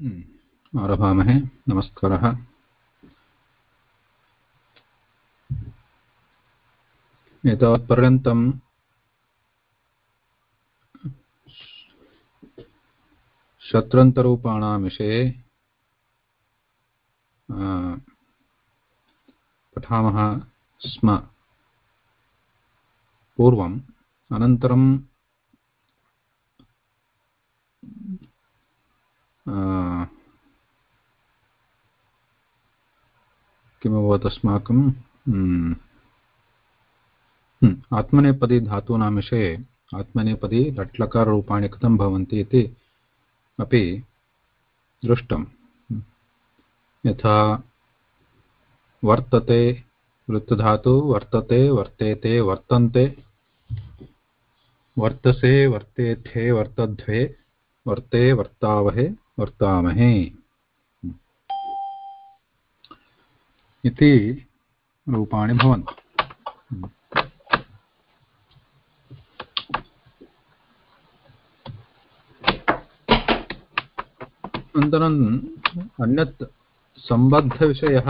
आरभामहे नमस्कारः। एतावत्पर्यन्तं शत्रन्तरूपाणां विषये पठामः स्म। पूर्वम् अनन्तरं किमभवत् अस्माकं आत्मनेपदी धातूनां विषये, आत्मनेपदी लट्लकाररूपाणि कथं भवन्ति इति अपि दृष्टम् यथा वर्तते वृत्तधातु, वर्तते, वर्तेते, वर्तन्ते, वर्तसे, वर्तेथे, वर्तध्वे वर्ते वर्तावहे वर्तामहे। इति रूपाणि भवन्ति अनन्तरम् अन्यत् सम्बद्धविषयः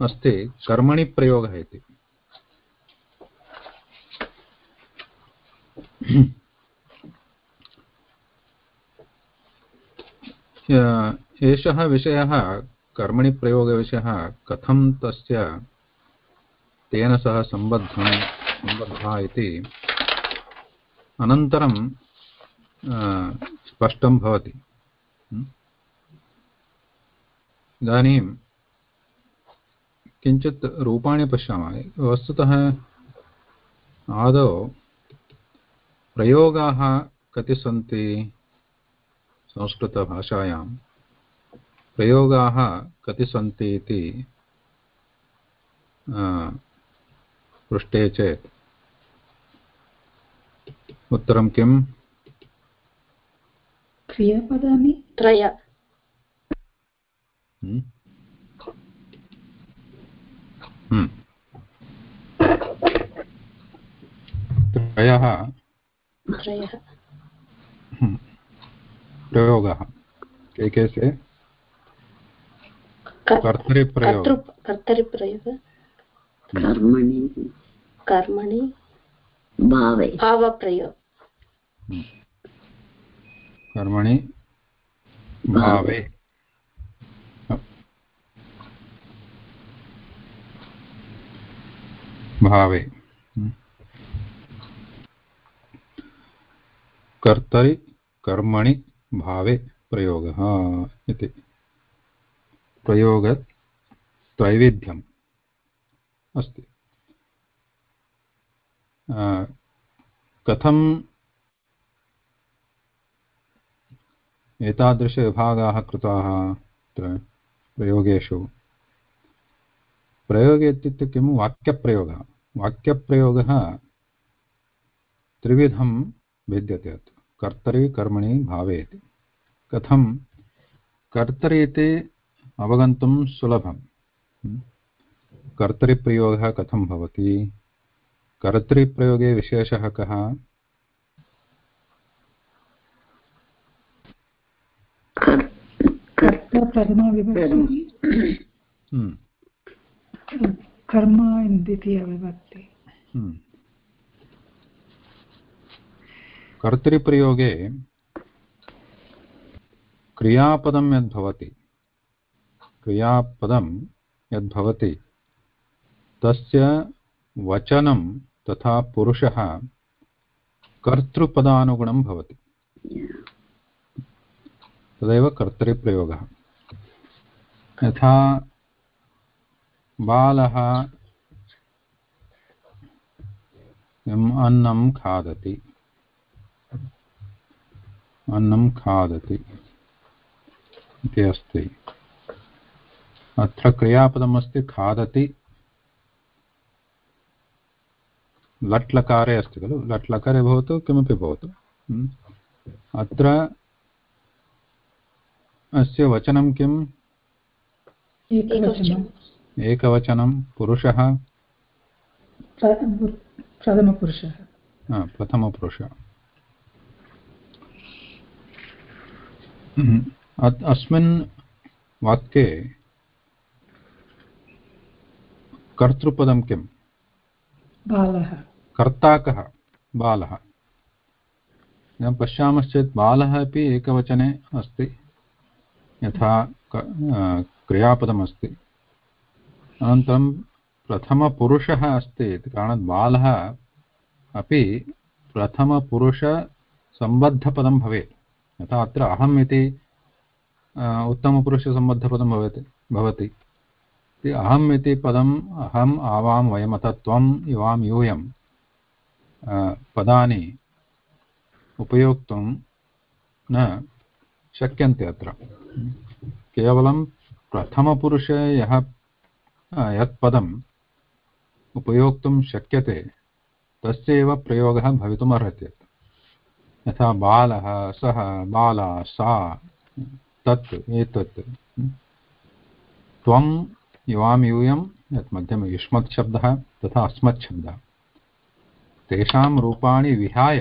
अस्ति कर्मणि प्रयोगः इति। एषः विषयः, कर्मणि प्रयोगविषयः कथं तस्य, तेन सह सम्बद्धं, सम्बद्धः इति अनन्तरं स्पष्टं भवति। इदानीं किञ्चित् रूपाणि पश्यामः। वस्तुतः आदौ प्रयोगाः कति सन्ति? संस्कृतभाषायां प्रयोगाः कति सन्ति इति पृष्टे चेत् उत्तरं किम् क्रियापदानि त्रय हम्म। हम्म। त्रयः। प्रयोगः। के के से कर्तरिप्रयोग। कर्मणि। कर्मणि? भावे। भावप्रयोग। कर्मणि? भावे। भावे। कर्तरि कर्मणि भावे प्रयोगः इति। प्रयोगत्रैविध्यम् अस्ति। कथं एतादृशविभागाः कृताः अत्र प्रयोगेषु? प्रयोगे इत्युक्ते किं? वाक्यप्रयोगः। वाक्यप्रयोगः त्रिविधं भिद्यते अत्र। कर्तरि कर्मणि भावे इति कथं? कर्तरि इति अवगन्तुं सुलभं कर्तरिप्रयोगः कथं भवति? कर्तरिप्रयोगे विशेषः कः? प्रथमाविभक्ति कर्म द्वितीयविभक्ति कर्तृप्रयोगे क्रियापदं यद्भवति क्रियापदं यद्भवति, तस्य वचनं तथा पुरुषः कर्तृपदानुगुणं भवति। तदेव कर्तरिप्रयोगः यथा बालः अन्नं खादति अन्नं खादति इति अस्ति। अत्र क्रियापदमस्ति खादति। लट्लकारे अस्ति खलु? लट्लकारे भवतु किमपि भवतु। अत्र अस्य वचनं किम्? एकवचनं। पुरुषः। प्रथमपुरुषः। प्रथमपुरुषः। अस्मिन् वाक्ये कर्तृपदं किम् बालः कर्ता कः बालः पश्यामश्चेत् बालः अपि एकवचने अस्ति यथा क्रियापदमस्ति अनन्तरं प्रथमपुरुषः अस्ति इति कारणात् बालः अपि प्रथमपुरुषसम्बद्धपदं भवेत् यथा अत्र अहम् इति उत्तमपुरुषसम्बद्धपदं भवति भवति। अहम् इति पदम्, अहम् आवां वयम्, अथ त्वम् इवां यूयं पदानि उपयोक्तुं न शक्यन्ते अत्र। केवलं प्रथमपुरुषे यः यत् पदम् उपयोक्तुं शक्यते तस्य एव प्रयोगः भवितुम् अर्हति यथा बालः सः बाला सा, तत्, एतत्। त्वं युवां यूयं यत् मध्यम युष्मत् शब्दः तथा अस्मत् शब्दः तेषां रूपाणि विहाय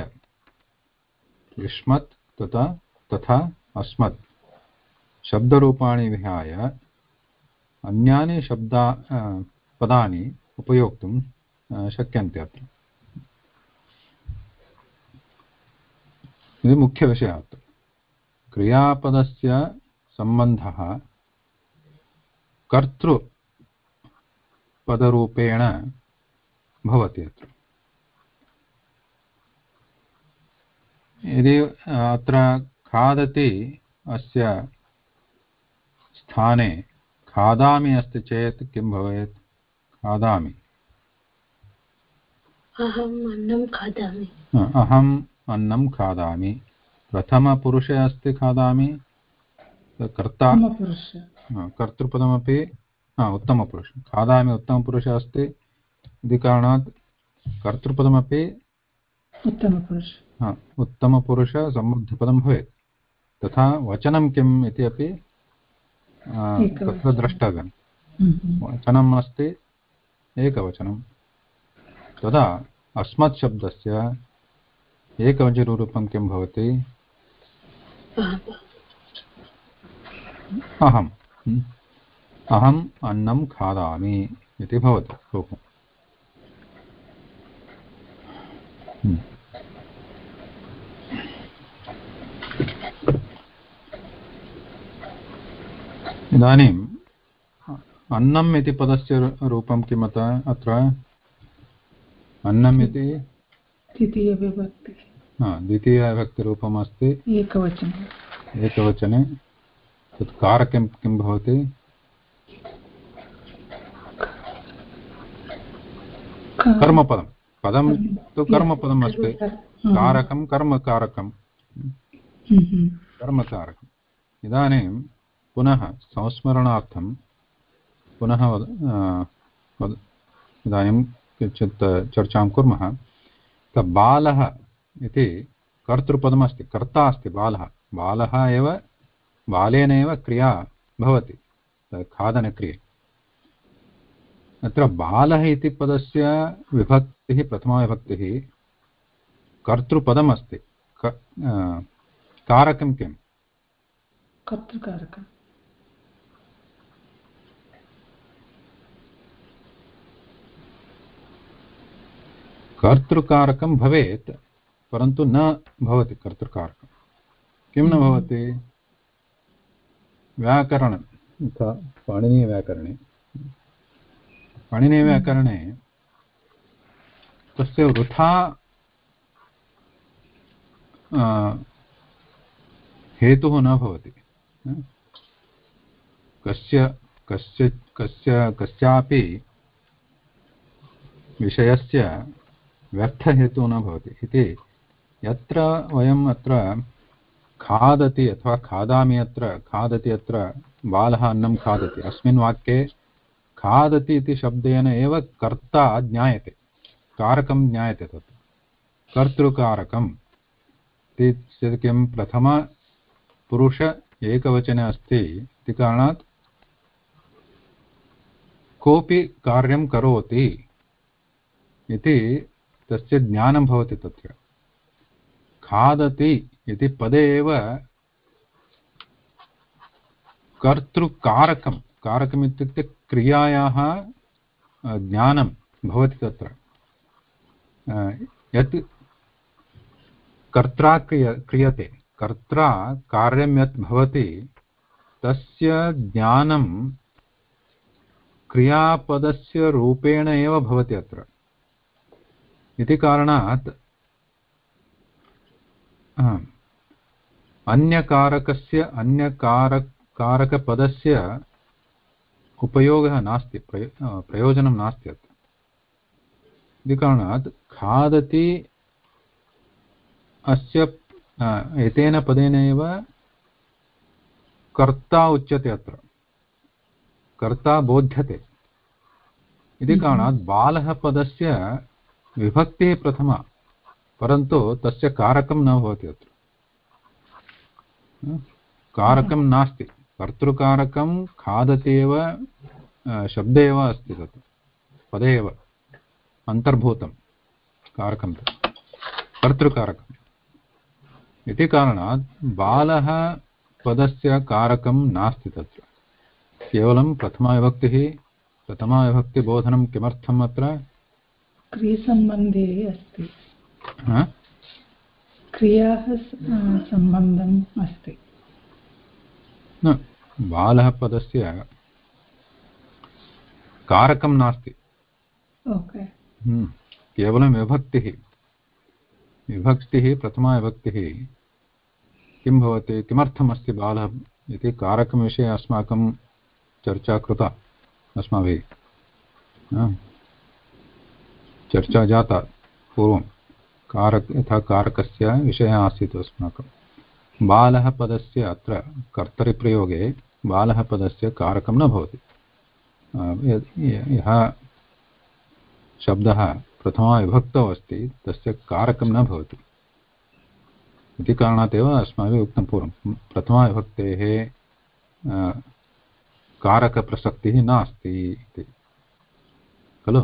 युष्मत् तथा तथा अस्मत्। शब्दरूपाणि विहाय अन्यानि शब्दा पदानि उपयोक्तुं शक्यन्ते अत्र। इति मुख्यविषयः अत्र क्रियापदस्य सम्बन्धः कर्तृपदरूपेण भवति अत्र यदि अत्र खादति अस्य स्थाने खादामि अस्ति चेत् किं भवेत् खादामि अहम् अन्नं खादामि अहम् अन्नं खादामि। प्रथमपुरुषे अस्ति खादामि। कर्ता कर्तृपदमपि उत्तमपुरुष। खादामि उत्तमपुरुषः अस्ति। इति कारणात् कर्तृपदमपि उत्तमपुरुष। उत्तमपुरुषसम्बद्धपदं भवेत्। तथा वचनं किम् इति अपि तत्र द्रष्टव्यं हम्म। वचनम् अस्ति एकवचनं तदा अस्मत् शब्दस्य एकवचनरूपं किं भवति? अहम्। अहम् अन्नं खादामि इति भवति। रूपम्। इदानीम् अन्नम् इति पदस्य रूपं किम् अत्र? अन्नम् इति द्वितीयविभक्ति द्वितीयविभक्तिरूपम् अस्ति। एकवचने। एकवचने। तत् कारकं किं भवति? कर्मपदं। पदं तु कर्मपदम् अस्ति। कारकं कर्मकारकं। कर्मकारकम्। इदानीं पुनः संस्मरणार्थं पुनः इदानीं किञ्चित् चर्चां कुर्मः। बालः इति कर्तृपदमस्ति कर्ता अस्ति बालः। बालः एव, बालेन एव क्रिया भवति खादनक्रिया। अत्र बालः इति पदस्य विभक्तिः प्रथमाविभक्तिः कर्तृपदमस्ति। कारकं किम्? कर्तृकारकम्। कर्तृकारकं भवेत् परन्तु न भवति कर्तृकारकं। किं न हम्म। भवति? व्याकरणं। यथा पाणिनीयव्याकरणे पाणिनीयव्याकरणे तस्य वृथा हेतुः न भवति। कस्य कस्य कस्य कस्यापि विषयस्य व्यर्थहेतुः न भवति। इति यत्र वयम् अत्र खादति अथवा खादामि अत्र, खादति अत्र, बालः अन्नं खादति। अस्मिन् वाक्ये खादति इति शब्देन एव कर्ता ज्ञायते। कारकं ज्ञायते तत्। कर्तृकारकम् इति किं प्रथमपुरुष एकवचने अस्ति, इति कारणात् कोऽपि कार्यं करोति इति तस्य ज्ञानं भवति तत्र। खादति इति पदे एव कर्तृकारकं कारकम् इत्युक्ते क्रियायाः ज्ञानं भवति तत्र। यत् कर्त्रा क्रिय, क्रियते, कर्त्रा कार्यं यत् भवति, तस्य ज्ञानं क्रियापदस्य रूपेण एव भवति अत्र। इति कारणात् अन्यकारकस्य अन्यकारक कारकपदस्य उपयोगः नास्ति प्रयोजनं नास्ति अत्र। इति कारणात् खादति अस्य एतेन पदेन एव कर्ता उच्यते अत्र। कर्ता बोध्यते। इति हम्म। कारणात् बालः पदस्य विभक्तिः प्रथमा परन्तु तस्य कारकं न भवति अत्र। कारकं नास्ति। कर्तृकारकं खादति एव शब्दे एव अस्ति तत् पदे एव। अन्तर्भूतं। कारकं कर्तृकारकम्। इति कारणात् बालः पदस्य कारकं नास्ति तत्र। केवलं प्रथमाविभक्तिः प्रथमाविभक्तिबोधनं किमर्थम् अत्र? क्रियसम्बन्धे अस्ति। क्रियाः सम्बन्धम् अस्ति। न बालः पदस्य कारकं नास्ति। हम्म, केवलं विभक्तिः। विभक्तिः प्रथमाविभक्तिः किं भवति? किमर्थमस्ति बालः इति कारकविषये अस्माकं चर्चा कृता। अस्माभिः। चर्चा जाता पूर्वं कारक यथा कारकस्य विषयः आसीत् अस्माकं। बालः पदस्य अत्र कर्तरिप्रयोगे बालः पदस्य कारकं न भवति। यः शब्दः प्रथमाविभक्तौ अस्ति, तस्य कारकं न भवति। इति कारणात् एव अस्माभिः उक्तं पूर्वं। प्रथमाविभक्तेः कारकप्रसक्तिः नास्ति इति। खलु?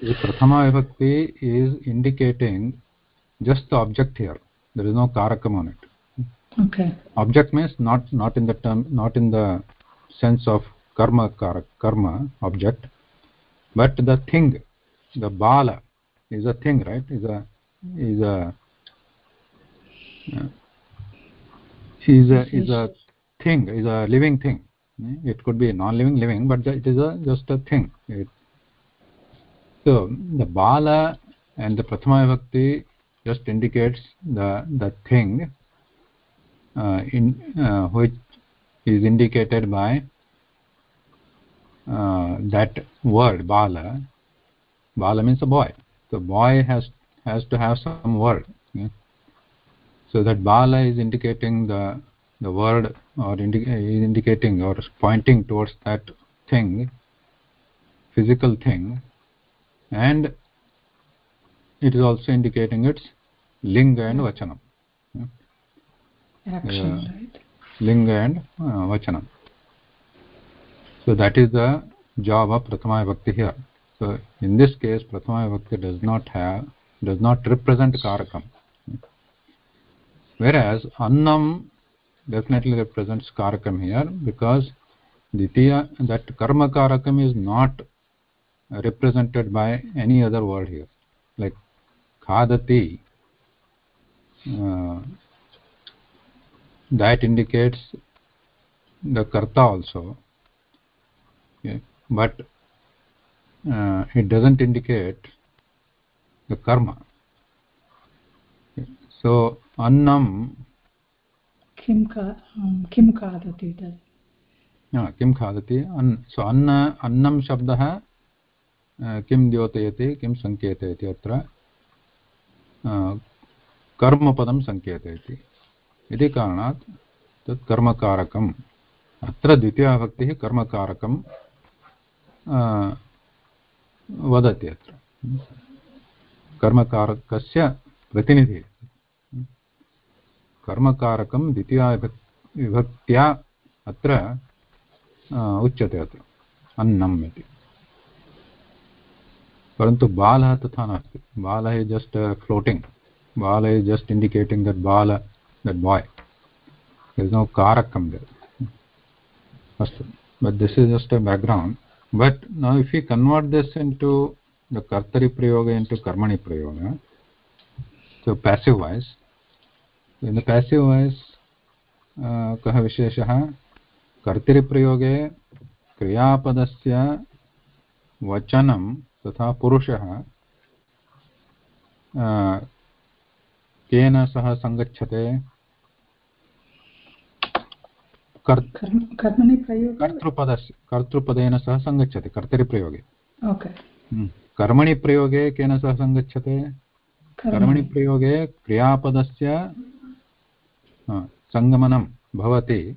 is prathama vibhakti is indicating just the object here. There is no karakam on it. Okay. Object means not not in the term not in the sense of karma karak karma object but the thing the bala is a thing right? Is a is a uh, is a is a thing is a living thing. It could be non living living but it is a just a thing. It, so the bala and the prathama vibhakti just indicates the the thing uh, in uh, which is indicated by uh, that word bala. Bala means a boy. The boy has has to have some word so that bala is indicating the the word or indi is indicating or pointing towards that thing physical thing and it is also indicating its linga and vachanam. Action uh, right. Linga and uh, vachanam. So that is the job of prathama bhakti here. So in this case prathama vibhakti does not have does not represent karakam. Whereas annam definitely represents karakam here because ditya that karma karakam is not represented by any other word here like khadati uh, that indicates the karta also okay. but uh, it doesn't indicate the karma so annam kim ka um, kim khadati किं खादति अन् सो अन्न अन्नं शब्दः किं द्योतयति, किं सङ्केतयति अत्र? कर्मपदं सङ्केतयति इति कारणात् तत् कर्मकारकम्। अत्र द्वितीयाभक्तिः कर्मकारकं वदति अत्र। कर्मकारकस्य प्रतिनिधिः। कर्मकारकं द्वितीया विभक्त्या अत्र उच्यते अत्र। अन्नम् इति। परंतु बाल तथा नास्ति बालः is just floating ball is just indicating that ball that by is no कारकम there अस्तु but this is just a background but now if you convert this into the कर्तरि प्रयोग इन् कर्मणि प्रयोग so passive voice in the passive voice कः विशेषः कर्तरिप्रयोगे क्रियापदस्य वचनं तथा पुरुषः केन सह सङ्गच्छते? कर्मणि प्रयोगे? कर्तृपदस्य कर्तृपदेन सह सङ्गच्छति कर्तरिप्रयोगे। हम्म। कर्मणि प्रयोगे केन सह सङ्गच्छते? कर्मणि। प्रयोगे क्रियापदस्य सङ्गमनं भवति।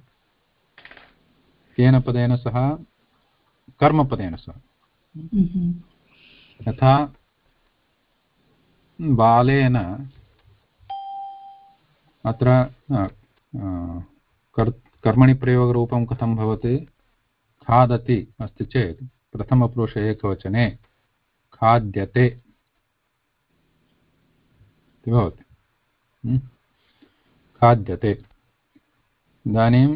केन पदेन सह? कर्मपदेन सह। हम्म। यथा बालेन अत्र कर् कर्मणि प्रयोगरूपं कथं भवति? खादति अस्ति चेत् प्रथमपुरुष एकवचने खाद्यते इति भवति? खाद्यते। इदानीं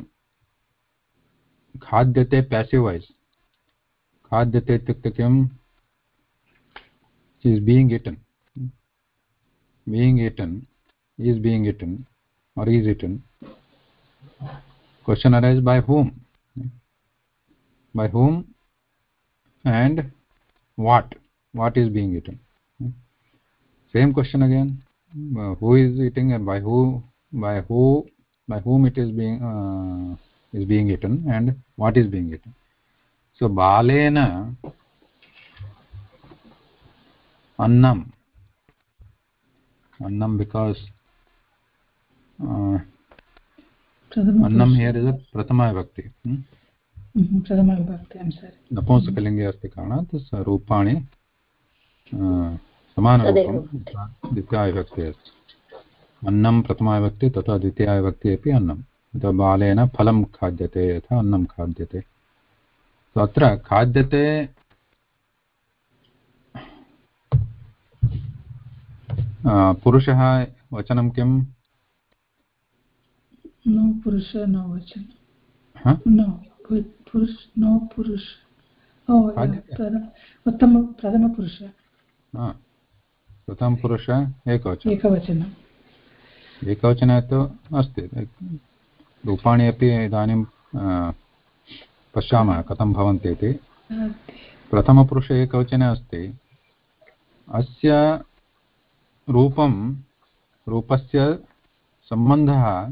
खाद्यते पेसिव् वैस् खाद्यते इत्युक्ते किम्? Is being eaten being eaten is being eaten or is eaten question arises by whom? By whom and what? What is being eaten same question again. Uh, who is eating and by who by who by whom it is being uh, is being eaten and what is being eaten so balena annam. Annam because uh, annam अन्नं here is प्रथमाविभक्ति प्रथमाविभक्ति नपुंसकलिङ्गे अस्ति कारणात् रूपाणि समानरूपं द्वितीयाविभक्तिः अस्ति। अन्नं प्रथमाविभक्ति तथा द्वितीयाविभक्ति अपि अन्नं यथा बालेन फलं खाद्यते यथा अन्नं खाद्यते। अत्र खाद्यते पुरुषः वचनं किम् no vachana huh? no purush no purush oh उत्तम प्रथमपुरुष प्रथमपुरुष एकवचनम् एकवचनम् एकवचने। तु अस्ति। रूपाणि अपि इदानीं पश्यामः कथं भवन्ति इति। प्रथमपुरुष एकवचने अस्ति। अस्य रूपं, रूपस्य सम्बन्धः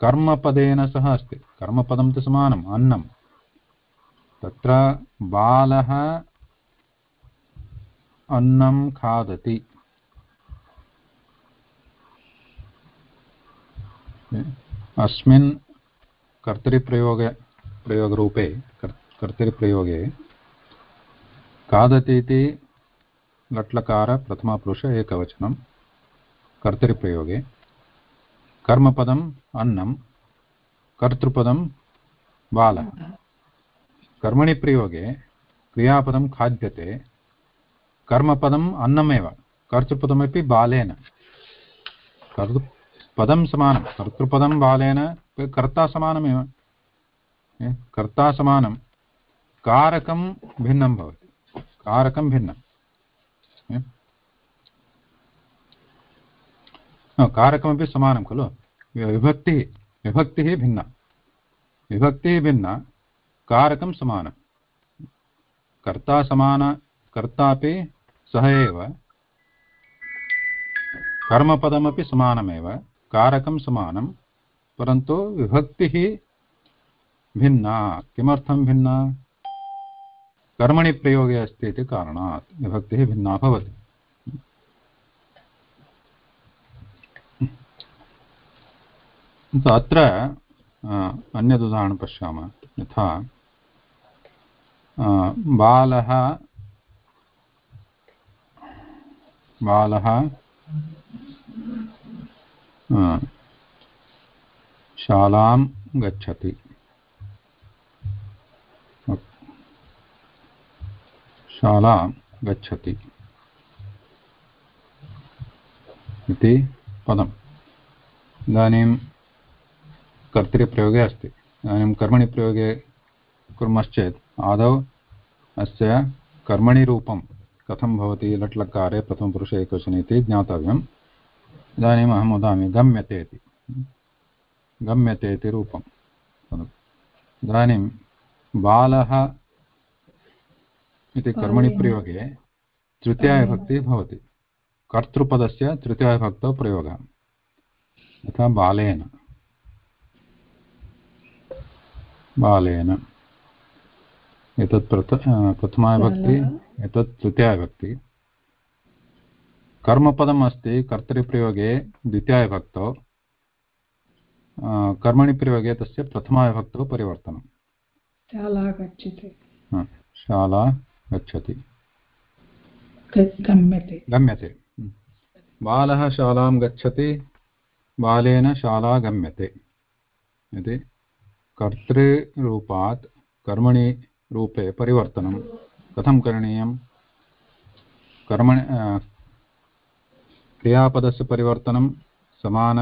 कर्मपदेन सह अस्ति। कर्मपदं तु समानम्, अन्नं। तत्र बालः अन्नं खादति। अस्मिन् कर्तरिप्रयोगे प्रयोगरूपे कर्तरिप्रयोगे खादति इति लट्लकार एकवचनं कर्तरिप्रयोगे कर्मपदम् अन्नं कर्तृपदं बालः कर्मणि प्रयोगे क्रियापदं खाद्यते कर्मपदम् अन्नमेव कर्तृपदमपि बालेन कर्तृ पदं समानं कर्तृपदं बालेन कर्ता समानमेव कर्ता समानं कारकं भिन्नं भवति कारकं भिन्नं कारकमपि समानं खलु। विभक्तिः विभक्तिः भिन्ना। विभक्तिः भिन्ना कारकं समानं कर्ता समान, कर्तापि सः एव। कर्मपदमपि समानमेव कारकं समानं परन्तु विभक्तिः भिन्ना। किमर्थं भिन्ना? कर्मणि प्रयोगे अस्ति इति कारणात् विभक्तिः भिन्ना भवति। अत्र अन्यदुदाहरणं पश्यामः। यथा बालः बालः शालां गच्छति। शालां गच्छति। इति पदम्। इदानीं कर्तृप्रयोगे अस्ति। इदानीं कर्मणि प्रयोगे कुर्मश्चेत् आदौ अस्य कर्मणि रूपं कथं भवति लट्लकारे प्रथमपुरुषे एकवचने इति ज्ञातव्यम्। इदानीम् अहं वदामि गम्यते इति। गम्यते इति रूपम् इदानीं बालः इति कर्मणि प्रयोगे तृतीयाविभक्तिः भवति। कर्तृपदस्य तृतीयाविभक्तौ प्रयोगः। यथा बालेन। बालेन। एतत् प्रथ प्रथमा विभक्ति एतत् तृतीया विभक्ति कर्मपदम् अस्ति कर्तरिप्रयोगे द्वितीयाविभक्तौ कर्मणि प्रयोगे तस्य प्रथमाविभक्तौ परिवर्तनं। शाला गच्छति। शाला गच्छति। गम्यते। गम्यते। बालः शालां गच्छति बालेन शाला गम्यते। इति। कर्तृरूपात् कर्मणि रूपे परिवर्तनं। कथं करणीयं कर्मणि क्रियापदस्य परिवर्तनं समान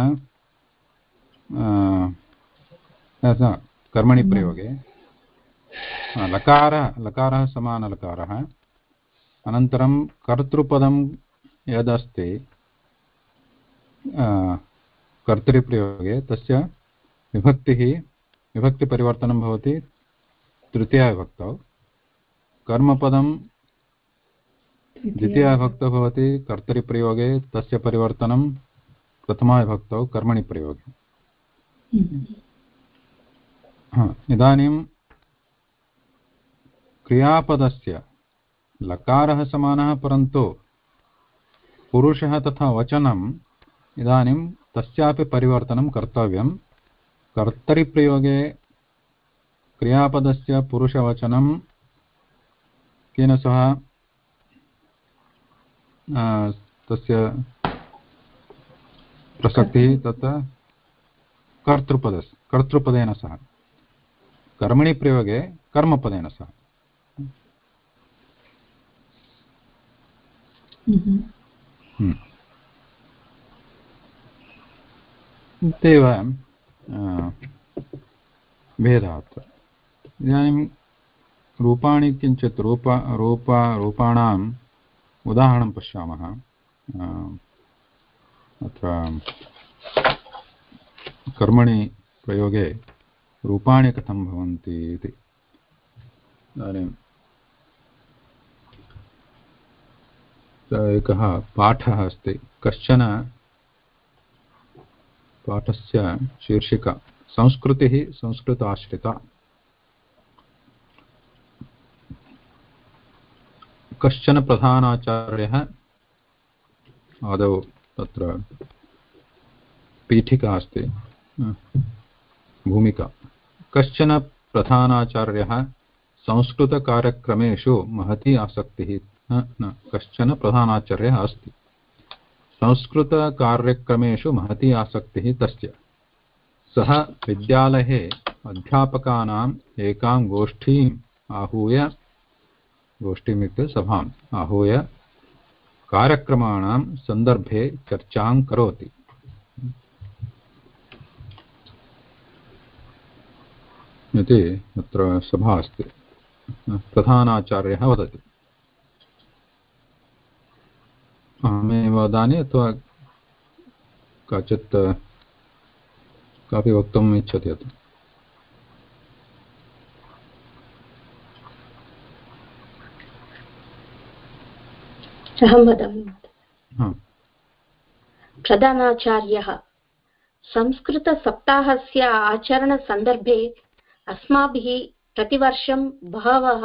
कर्मणि प्रयोगे। लकार, लकारः समानलकारः अनन्तरं कर्तृपदं यदस्ति कर्तृप्रयोगे, तस्य विभक्तिः विभक्तिपरिवर्तनं भवति तृतीयाविभक्तौ कर्मपदं द्वितीयाविभक्तौ भवति कर्तरिप्रयोगे तस्य परिवर्तनं प्रथमाविभक्तौ कर्मणि प्रयोगे। इदानीं क्रियापदस्य लकारः समानः परन्तु पुरुषः तथा वचनम् इदानीं तस्यापि परिवर्तनं कर्तव्यं कर्तरिप्रयोगे क्रियापदस्य पुरुषवचनं केन सह तस्य प्रसक्तिः तत्र कर्तृपदस्य कर्तृपदेन सह। कर्मणि प्रयोगे कर्मपदेन सह। हम्म। इत्येव भेदः अत्र इदानीं रूपाणि किञ्चित् रूप रूप, रूपाणाम् उदाहरणं पश्यामः। अत्र कर्मणि प्रयोगे रूपाणि कथं भवन्ति इति। इदानीं एकः पाठः अस्ति। कश्चन पाठस्य शीर्षिका, संस्कृतिः संस्कृताश्रिता। कश्चन प्रधानाचार्यः आदौ तत्र पीठिका अस्ति भूमिका। कश्चन प्रधानाचार्यः संस्कृतकार्यक्रमेषु महती आसक्तिः कश्चन प्रधानाचार्यः अस्ति। संस्कृतकार्यक्रमेषु महती आसक्तिः तस्य। सः विद्यालये अध्यापकानाम् एकां गोष्ठीम् आहूय गोष्ठीमित्युक्ते सभाम् आहूय कार्यक्रमाणां सन्दर्भे चर्चां करोति। इति अत्र सभा अस्ति। प्रधानाचार्यः वदति। अहमेव वदामि अथवा काचित् कापि वक्तुम् इच्छति अत्र अहं वदामि प्रधानाचार्यः संस्कृतसप्ताहस्य आचरणसन्दर्भे अस्माभिः प्रतिवर्षं बहवः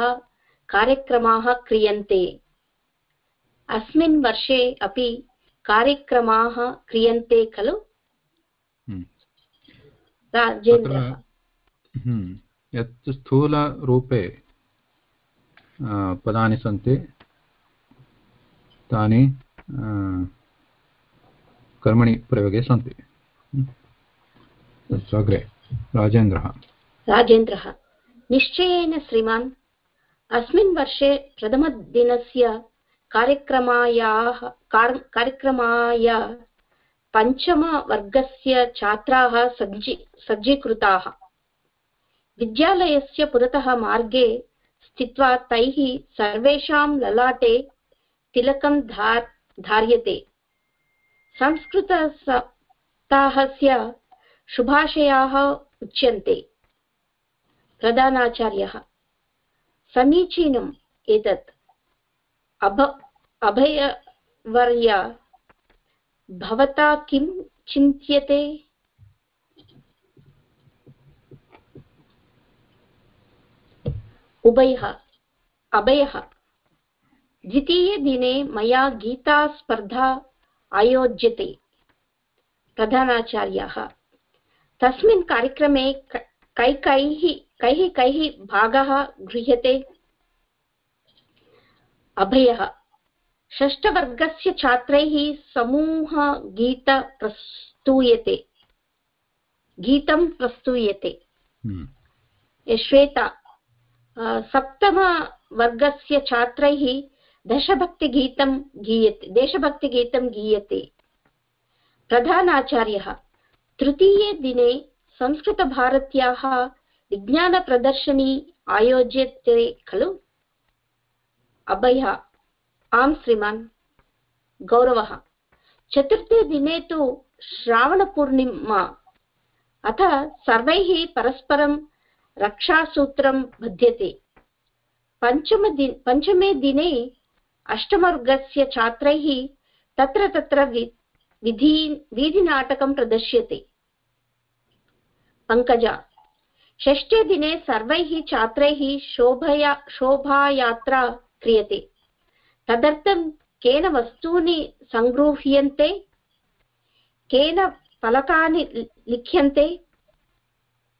कार्यक्रमाः क्रियन्ते। अस्मिन् वर्षे अपि कार्यक्रमाः क्रियन्ते खलु? हम्म। राजेन्द्रः। हम्म। यत् स्थूलरूपे पदानि सन्ति तानि कर्मणि प्रयोगे सन्ति। अग्रे राजेन्द्रः। राजेन्द्रः। निश्चयेन श्रीमान् अस्मिन् वर्षे प्रथमदिनस्य कार्यक्रमायाः कार्- कार्यक्रमाय पञ्चमवर्गस्य छात्राः सज्जि, सज्जीकृताः। विद्यालयस्य पुरतः मार्गे स्थित्वा तैः सर्वेषां ललाटे तिलकं धार्, धार्यते। संस्कृतसप्ताहस्य शुभाशयाः उच्यन्ते। प्रधानाचार्यः, समीचीनम् एतत्। अभ, अभयवर्य, भवता किं चिन्त्यते? उभयः, अभयः। द्वितीयदिने मया गीतास्पर्धा आयोज्यते। प्रधानाचार्यः, तस्मिन् कार्यक्रमे कैकैः, कैः कैः भागः गृह्यते? अभयः। षष्ठवर्गस्य छात्रैः समूहगीत प्रस्तूयते। गीतं प्रस्तूयते। हम्म, श्वेता सप्तमवर्गस्य छात्रैः दशभक्तिगीतं गीयते देशभक्तिगीतं गीयते। प्रधानाचार्यः तृतीये दिने संस्कृतभारत्याः विज्ञानप्रदर्शनी आयोज्यते खलु? अभयः। आम्, श्रीमान्। गौरवः। चतुर्थे दिने तु श्रावणपूर्णिमा। अतः सर्वैः परस्परं रक्षासूत्रं बध्यते। पञ्चमदि पञ्चमे दिने अष्टमवर्गस्य छात्रैः तत्र तत्र विधि, वीधिनाटकं प्रदर्श्यते। पङ्कजा। षष्ठे दिने सर्वैः छात्रैः शोभया, शोभायात्रा क्रियते। तदर्थं केन वस्तूनि सङ्गृह्यन्ते केन फलकानि लिख्यन्ते,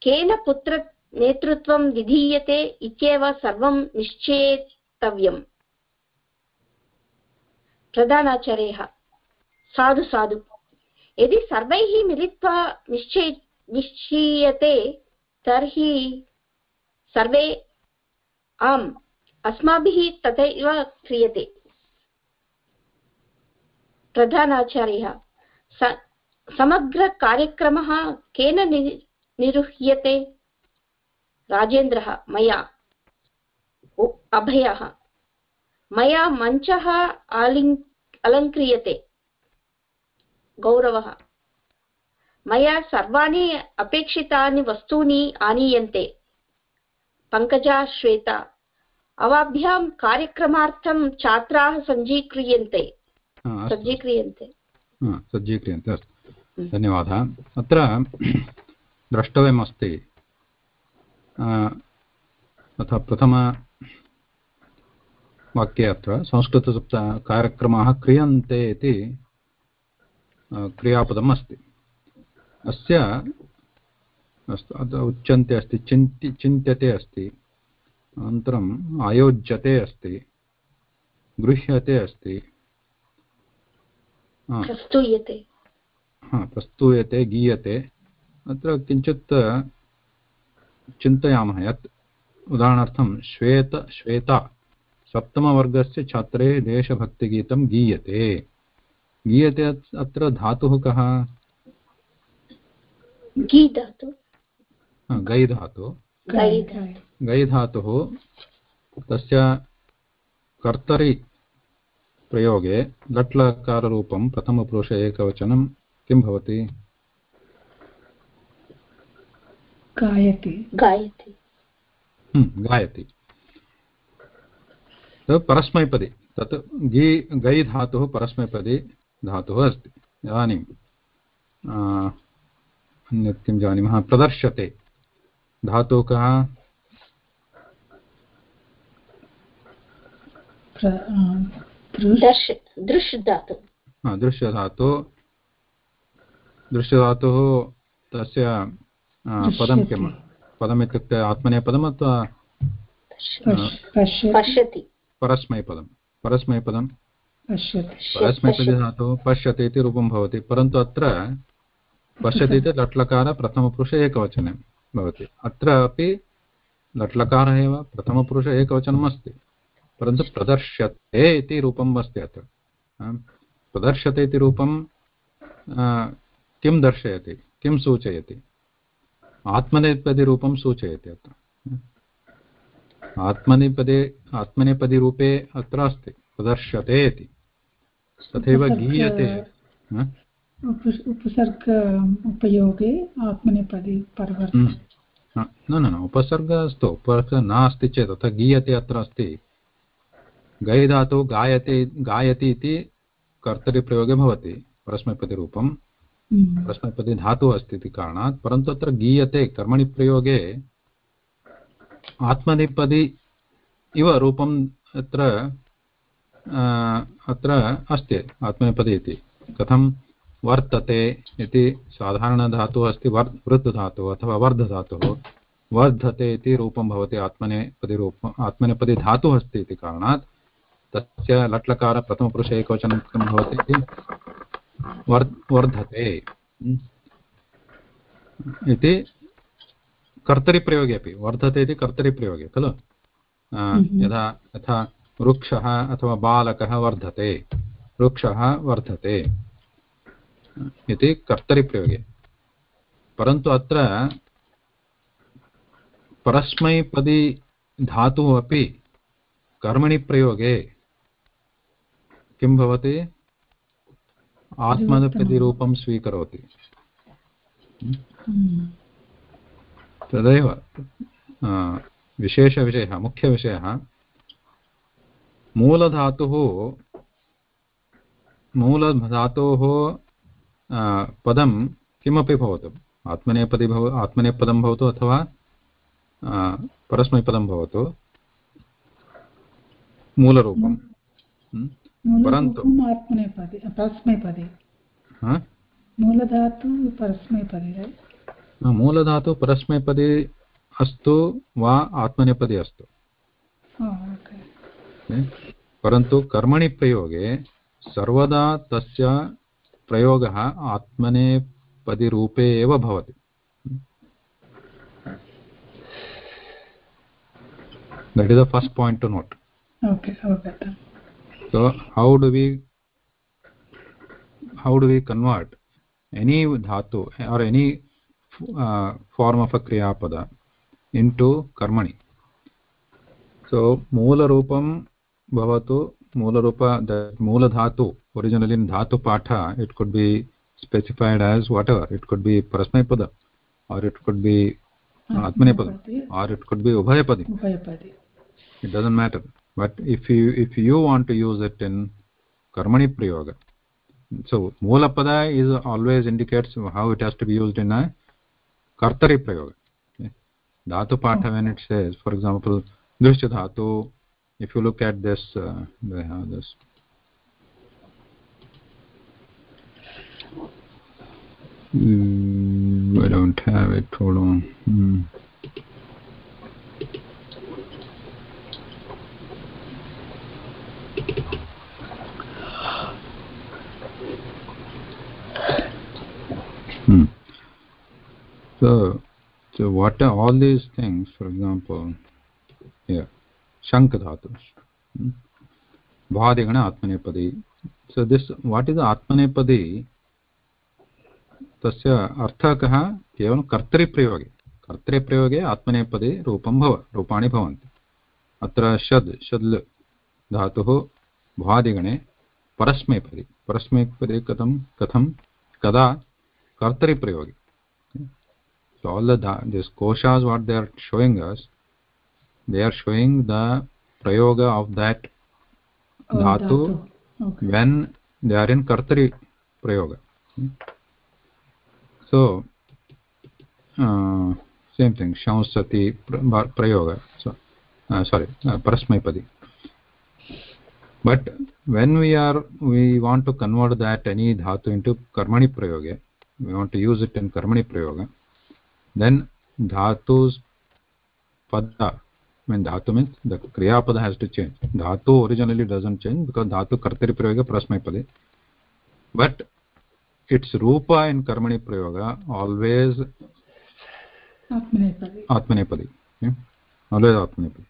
केन नेतृत्वं विधीयते इत्येव सर्वं निश्चेतव्यम्। प्रधानाचार्यः, साधु साधु। यदि सर्वैः मिलित्वा निश्चय निश्चीयते, तर्हि सर्वे आम्। अस्माभिः तथैव क्रियते। प्रधानाचार्यः, स, समग्रकार्यक्रमः केन नि- निरुह्यते? राजेन्द्रः, मया। अभयः। मया मञ्चः आलिङ्, अलङ्क्रियते। गौरवः। मया सर्वाणि अपेक्षितानि वस्तूनि आनीयन्ते। पङ्कजा, श्वेता। अवाभ्यां कार्यक्रमार्थं छात्राः सज्जीक्रियन्ते सज्जीक्रियन्ते सज्जीक्रियन्ते अस्तु। धन्यवादः। अत्र द्रष्टव्यमस्ति। अथ प्रथम वाक्ये अत्र संस्कृतसप्ता कार्यक्रमाः क्रियन्ते इति क्रियापदम् अस्ति अस्य अस्तु उच्यन्ते अस्ति चिन्ति चिन्त्यते अस्ति। अनन्तरम् आयोज्यते अस्ति गृह्यते अस्ति। हा, प्रस्तूयते। हा, प्रस्तूयते गीयते। अत्र किञ्चित् चिन्तयामः यत् उदाहरणार्थं श्वेत श्वेता सप्तमवर्गस्य छात्रे देशभक्तिगीतं गीयते। गीयते अत्- अत्र धातुः कः? गी धातु गै धातु गै धातुः तस्य कर्तरि प्रयोगे लट्लकाररूपं प्रथमपुरुष एकवचनं किं भवति? गायति। गायति। गायति। तत् परस्मैपदी। तत् गी गै धातुः परस्मैपदी धातुः अस्ति। इदानीं अन्यत् किं जानीमः? प्रदर्श्यते। धातुः कः प्र अ, दृश् दर्श दृश् धातु। हा, दृश्यधातु दृश्यधातुः तस्य पदं किं। पदम् इत्युक्ते आत्मनेपदम् अथवा पश्- पश्यति। परस्मैपदं। परस्मैपदं। पश्यति। परस्मैपदे धातुः पश्यति इति रूपं भवति परन्तु अत्र पश्यति इति लट्लकार प्रथमपुरुषे एकवचने। भवति। अत्र अपि लट्लकारः एव प्रथमपुरुषे एकवचनम् अस्ति। परन्तु प्रदर्श्यते इति रूपम् अस्ति अत्र। प्रदर्श्यते इति रूपं किं दर्शयति? किं सूचयति? आत्मनेपदिरूपं सूचयति अत्र। आत्मनेपदे आत्मनेपदिरूपे अत्र अस्ति। प्रदर्श्यते इति। तथैव गीयते। उपसर्ग उपयोगे आत्मनेपदी परिवर्तनं। हम्म। न न न उपसर्ग अस्तु उपसर्ग नास्ति चेत् अत्र गीयते अत्र अस्ति। गै धातु गायते गायति इति कर्तरिप्रयोगे भवति परस्मैपदिरूपं। हम्म। परस्मैपदी धातुः अस्ति इति कारणात् परन्तु अत्र गीयते कर्मणि प्रयोगे आत्मनेपदी इव रूपम् अत्र अत्र अस्ति आत्मनेपदी इति। कथं वर्तते इति साधारणधातुः अस्ति वर् वृत् धातुः अथवा वर्धधातुः। वर्धते इति रूपं भवति आत्मनेपदिरूपम् आत्मनेपदी धातुः अस्ति इति कारणात् तस्य लट्लकार प्रथमपुरुषे एकवचनं किं भवति इति वर् वर्धते। इति कर्तरिप्रयोगे अपि वर्धते इति कर्तरिप्रयोगे खलु। यथा यथा वृक्षः अथवा बालकः वर्धते। वृक्षः वर्धते। इति कर्तरिप्रयोगे परन्तु अत्र परस्मैपदी धातुः अपि कर्मणि प्रयोगे। किं भवति? आत्मनेपदिरूपं स्वीकरोति। हम्म। तदेव विशेषविषयः मुख्यविषयः। मूलधातुः मूलधातोः पदं किमपि भवतु। आत्मनेपदी भव आत्मनेपदं भवतु अथवा परस्मैपदं भवतु। मूलरूपं? परन्तु- आत्मनेपदी मूलधातु परस्मैपदी? मूलधातु परस्मैपदी अस्तु वा आत्मनेपदी अस्तु? परन्तु कर्मणि प्रयोगे सर्वदा तस्य प्रयोग आत्मनेपदिरूपे एव भवति। That the first point to note so how do we how do we convert any धातु or any form of a क्रियापद इंटू टु कर्मणि सो मूलरूपं भवतु moola rupa the moola dhatu originally in dhatu patha it could be specified as whatever it could be parasmaipada or it could be atmanepada or it could be ubhayapadi उभयपदी it doesn't matter but if you if you want to use it in karmani prayoga so moola pada is always indicates how it has to be used in a kartari prayoga dhatu patha when it says for example drishya dhatu if you look at this uh, they have this Mm, I don't have it hold on Hmm. Hmm. So, so what are all these things? For example, here, शंख धातु भादिगण आत्मनेपदी। So this what is आत्मनेपदी? तस्य अर्थ कह केवल कर्तृ प्रयोग कर्तृ प्रयोग आत्मनेपदी रूप भव, रूपाणि भवन्ति। अत्र शद शदल धातु भादिगणे परस्मैपदी। परस्मैपदी कथम कथम कदा? कर्तृ प्रयोग so all this कोशास what they are showing us they are showing the prayoga of that Oh, dhatu Okay. when they are in kartari prayoga so uh, same thing shansati pra- prayoga so uh, sorry uh, parasmaipadi but when we are we want to convert that any dhatu into karmani prayoga we want to use it in karmani prayoga then dhatus pada when dhatu means the kriya pada has to change dhatu originally doesn't change because dhatu kartari prayoga prasmay prasmapade but its rupa in karmani prayoga always atmanepadi atmanepadi yeah? always atmanepadi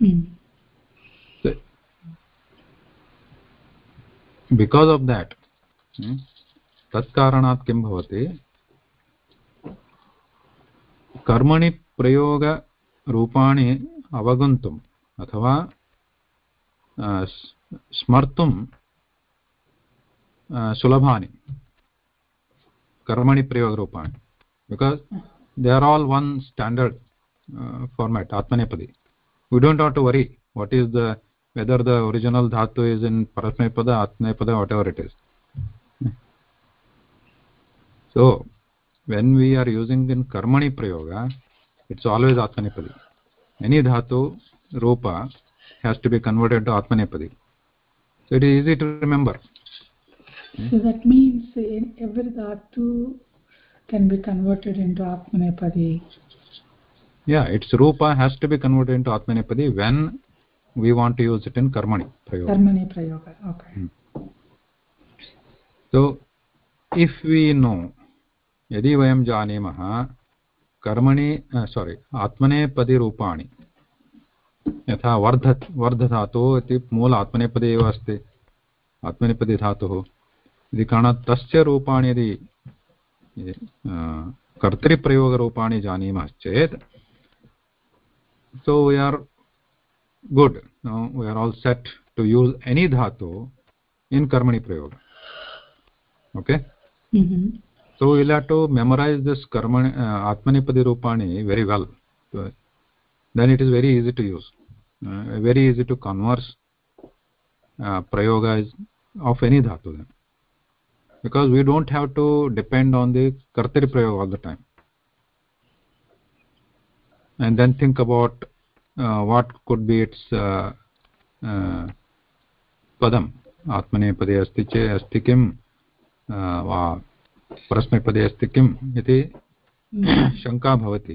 Hmm. so, because of that hmm, तत्कारणात् किं भवति कर्मणि रूपाणि अवगन्तुम् अथवा स्मर्तुं सुलभानि, कर्मणि प्रयोगरूपाणि। Because they are all one standard format आत्मनेपदी। We don't have to worry what is the whether the original धातु इस् इन् परस्मैपद आत्मेपद whatever it is so when we are using in कर्मणि प्रयोग it's always atmanepadi any dhatu rupa has to be converted to atmanepadi so it is easy to remember So that means every dhatu can be converted into Atmanepadi. yeah its rupa has to be converted into atmanepadi when we want to use it in karmani prayoga Karmani Prayoga. Okay. hmm. so if we know यदि वयं जानीमः कर्मणि सोरि आत्मनेपदी रूपाणि यथा वर्ध वर्धधातुः इति मूल आत्मनेपदी एव अस्ति। आत्मनेपदी धातुः। इति कारणात् तस्य रूपाणि यदि अ, कर्तृप्रयोगरूपाणि जानीमश्चेत् so we are good. Now we are all set to use any dhatu in karmani prayoga okay? Mm-hmm. So we'll have to memorize this karmani uh, atmanipadi rupani very well So, then it is very easy to use uh, very easy to converse uh, prayoga is of any dhatu then because we don't have to depend on the kartari prayoga all the time and then think about uh, what could be its uh, uh, padam आत्मनेपदे अस्ति चेत् अस्ति किं uh, परस्मैपदे अस्ति किम् इति शङ्का भवति।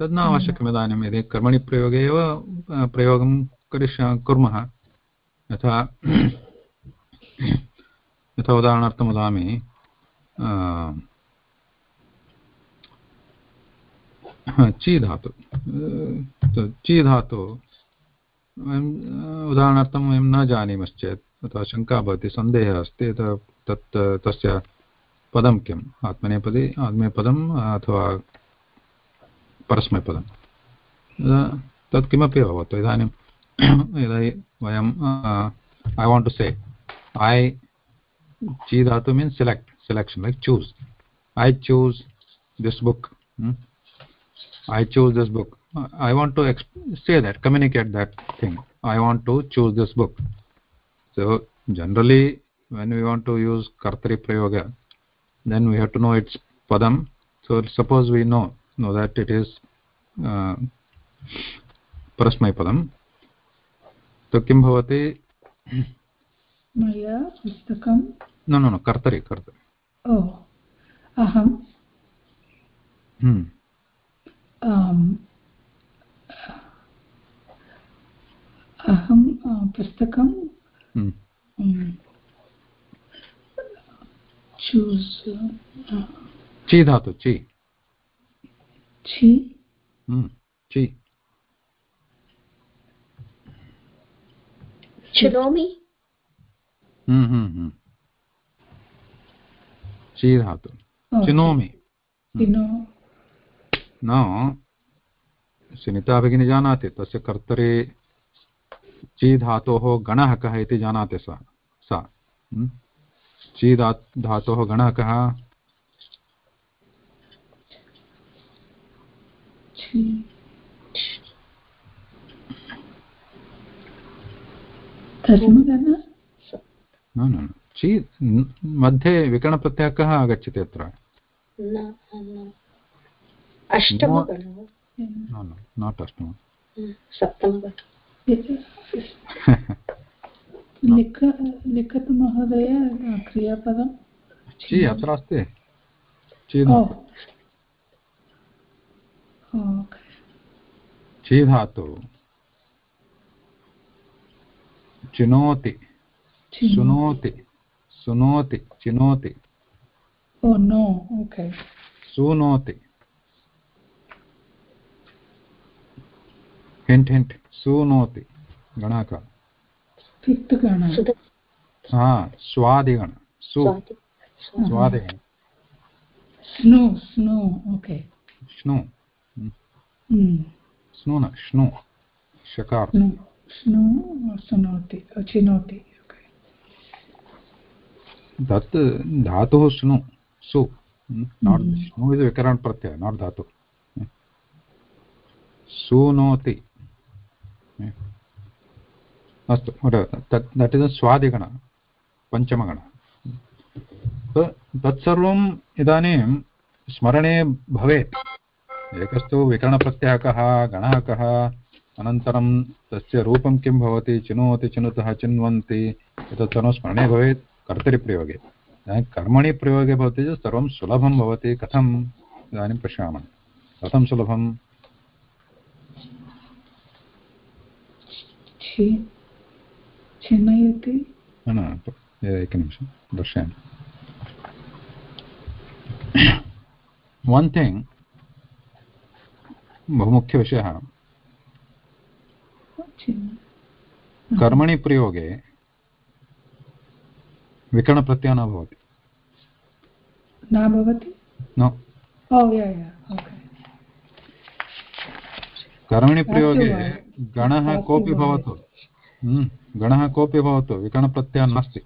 तद् न आवश्यकम् इदानीं यदि कर्मणि प्रयोगे एव प्रयोगं करिष्य कुर्मः। यथा यथा उदाहरणार्थं वदामि अ, हा, ची धातु अ, ची धातु वयं उदाहरणार्थं वयं न जानीमश्चेत् अथवा शङ्का भवति सन्देहः अस्ति तत् तस्य पदं किम् आत्मनेपदी आत्मनेपदम् अथवा परस्मैपदं अ, तत् किमपि भवतु इदानीं यदा वयं ऐ वाण्ट् टु से ऐ ची धातु means select selection like choose I choose this book I choose this book. I want to say that, communicate that thing. I want to choose this book. So generally, when we want to use kartari prayoga, then we have to know its padam. So suppose we know know that it is uh, parasmai padam. तो किं भवति मया पुस्तकं न न न कर्तरि कर्तरि ओ अहं हम्म, अहं अ, पुस्तकं हम्म। चूस् ची धातु ची छि हम्म, ची शृणोमि हम्म, हम्म, हम्म। ची धातु चिनोमि चिनो न सुनीता भगिनी जानाति तस्य कर्तरि ची धातोः गणः कः इति जानाति सा सा हम्म? ची धा धातोः गणः कः? न न न। ची मध्ये विकरणप्रत्ययः कः आगच्छति अत्र? न न. अष्टमगणः। न न नाट् अष्टम लिख लिखतु महोदय क्रियापदं ची अत्र अस्ति। ची धातु। चिनोति। सुनोति। सुनोति। चिनोति. सुनोति। Hint hint. सुनोति। गणः सुध हा स्वादिगण सु स्वादिगण snow, okay. श्नु Hmm. स्नु न श्नु शकार or chinoti, okay. तत् धातुः श्नु सु नाट् Mhm. श्नु विकरण प्रत्यय नाट् धातु सुनोति अस्तु तत् दट् इस् स्वादिगण, पञ्चमगण। तत्सर्वम् इदानीं स्मरणे भवेत्। एकस्तु विकरणप्रत्ययः कः गणः कः, अनन्तरं तस्य रूपं किं भवति, चिनोति, चिनुतः, चिन्वन्ति एतत् सर्वं स्मरणे भवेत्, कर्तरिप्रयोगे। कर्मणि प्रयोगे भवति चेत् सर्वं सुलभं भवति, कथम्? इदानीं पश्यामः। कथं सुलभं न एकनिमिषं दर्शयामि वन् थिङ्ग् बहुमुख्यविषयः Chin. कर्मणि प्रयोगे विकरणप्रत्ययः न भवति न yeah, कर्मणि प्रयोगे गणः कोऽपि भवतु गणः कोऽपि भवतु विकरणप्रत्ययः नास्ति.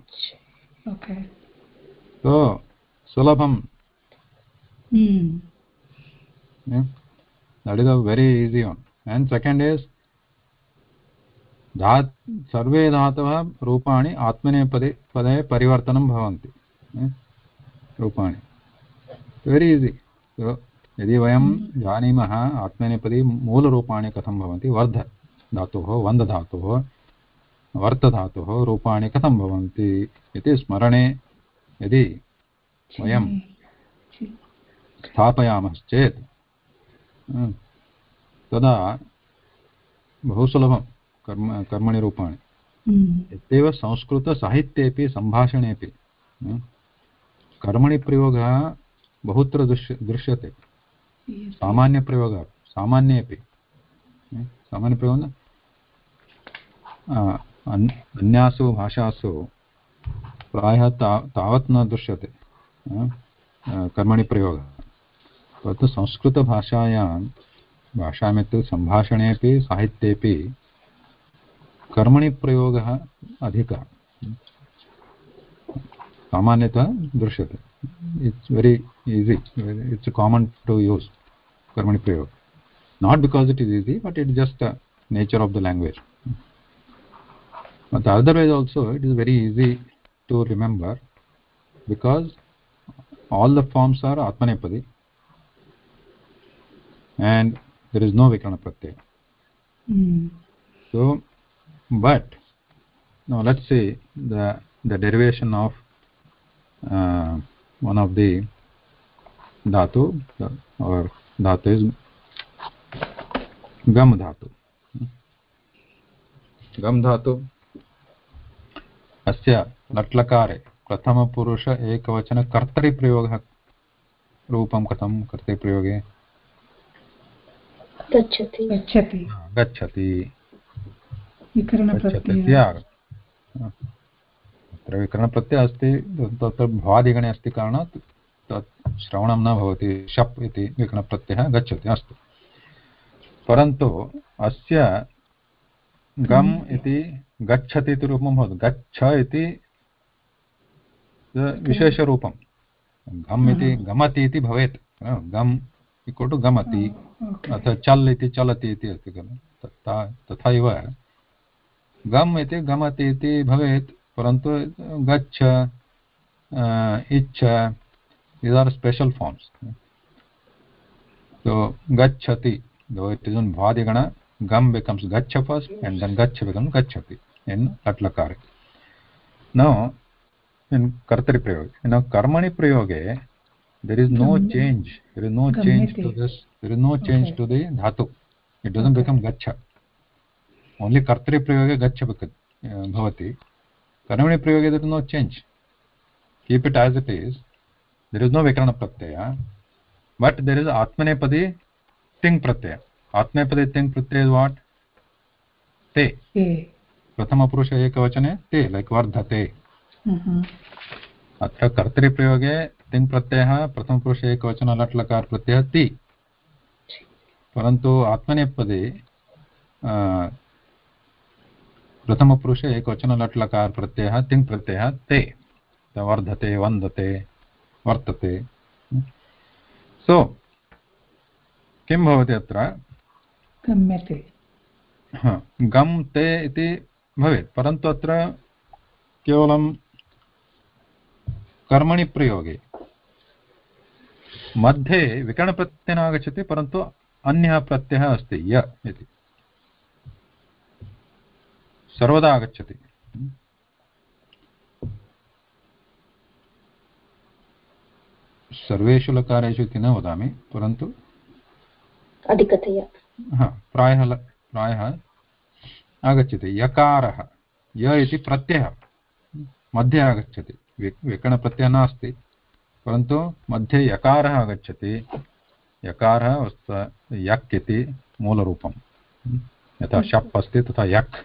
तो सुलभं. That is a very easy one. And second is धात् सर्वे धातवः रूपाणि आत्मनेपदे पदे परिवर्तनं भवन्ति रूपाणि वेरि ईसि यदि वयं जानीमः आत्मनेपदी मूलरूपाणि कथं भवन्ति वर्ध धातुः वन्दधातुः वर्थधातुः रूपाणि कथं भवन्ति इति स्मरणे यदि वयं. स्थापयामश्चेत् हम्म, तदा बहु सुलभं कर्म कर्मणि रूपाणि. इत्येव संस्कृतसाहित्येपि सम्भाषणेपि हम्म, कर्मणि प्रयोगः बहुत्र दृश्य दृश्यते. सामान्यप्रयोगः सामान्येपि हम्म, सामान्यप्रयोगः अन्यासु, भाषासु, प्रायः तावत् न दृश्यते कर्मणि प्रयोगः। तत् संस्कृतभाषायां, भाषामित्युक्ते सम्भाषणेपि साहित्येपि कर्मणि प्रयोगः अधिकः। सामान्यतः दृश्यते। It's very easy it's common to use कर्मणि प्रयोग। Not because it is easy but it just nature of the language but otherwise also it is very easy to remember because all the forms are atmanepadi and there is no vikarana pratyaya. Hmm. so but now let's see the the derivation of uh, one of the dhatu or dhatu is gam dhatu. Gam dhatu अस्य लट्लकारे प्रथमपुरुष एकवचन कर्तरिप्रयोगः रूपं कथं कर्तरिप्रयोगे? गच्छति. गच्छति। गच्छति। pratyaya. विकरणप्रत्ययः अस्ति तत्र भ्वादिगणे अस्ति कारणात् तत् श्रवणं न भवति शप् इति विकरणप्रत्ययः गच्छति अस्तु। परन्तु अस्य गम् इति गच्छति इति रूपं भवति। गच्छ इति विशेषरूपं। गम् इति हम्म। गमति इति भवेत्। गम् इक्वल् टु गमति। अथवा चल् इति चलति इति अस्ति खलु। तथैव गम् इति गमति इति भवेत् परन्तु गच्छ इच्छ is are special forms so गच्छति भवति वादिगण गम् बिकम्स् गच्छ फस्ट् एण्ड् देन् गच्छ बिकम् गच्छति। In latlakare now in kartari prayoge in karmani prayoge there is no change there is no change to this there is no change to the dhatu it doesn't become gacha only kartri prayoge gacha bhavati karmani prayoge there is no change keep it as it is there is no vikarana pratyaya but there is atmanepadi ting pratyaya atmanepadi ting pratyaya is what te ते प्रथमपुरुष एकवचने ते like वर्धते. अत्र कर्तरिप्रयोगे तिङ् प्रत्ययः प्रथमपुरुषे एकवचन लट् लकार प्रत्ययः ति। परन्तु आत्मनेपदे प्रथमपुरुषे एकवचन लट् लकार प्रत्ययः तिङ् प्रत्ययः ते। वर्धते वन्दते वर्तते। सो किं भवति अत्र? गम्यते। गम् ते इति भवेत्। परन्तु अत्र केवलं कर्मणि प्रयोगे। मध्ये विकरणप्रत्ययः न आगच्छति परन्तु अन्यः प्रत्ययः अस्ति य इति। सर्वदा आगच्छति। सर्वेषु लकारेषु इति न वदामि परन्तु अधिकतया। हा प्रायः प्रायः आगच्छति यकारः य इति प्रत्ययः। मध्ये आगच्छति विकरणप्रत्ययः नास्ति। परन्तु मध्ये यकारः आगच्छति यकारः वस्तु यक् इति मूलरूपं यथा शप् अस्ति तथा यक्।